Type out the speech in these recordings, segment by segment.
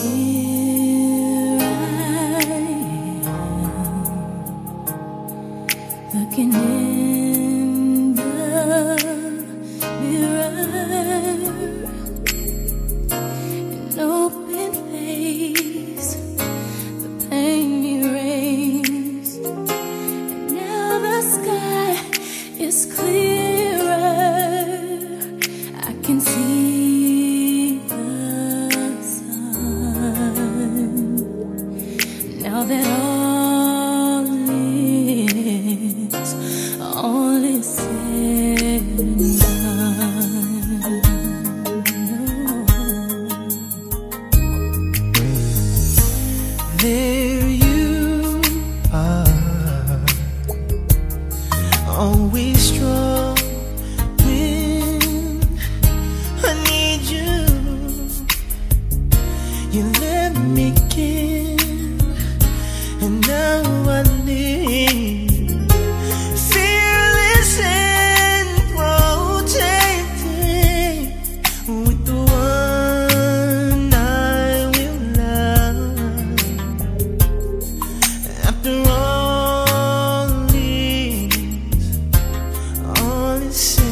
Here I am, looking in the mirror, an open face, the pain erased, and now the sky is clearer. I can see. That all. promises.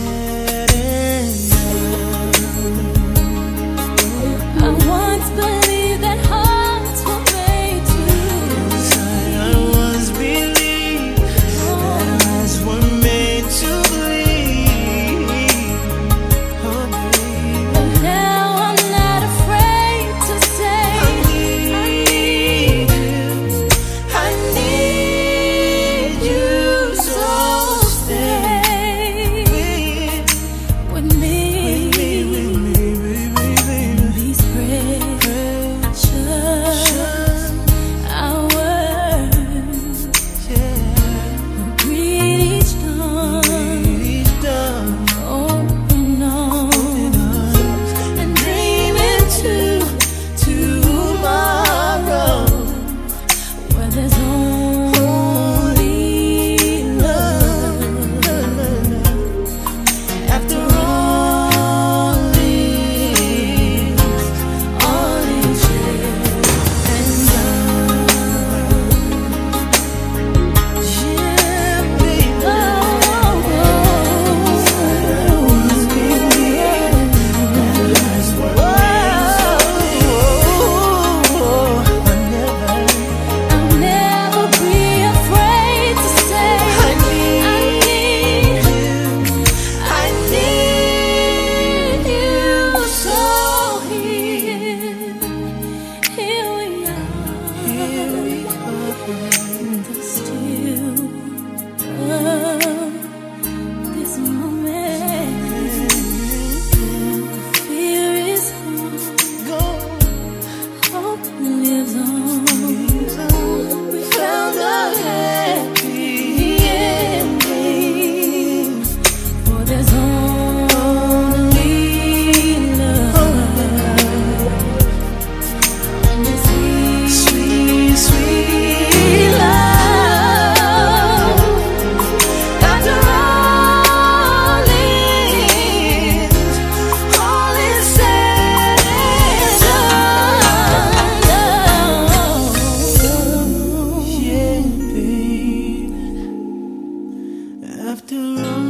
after all.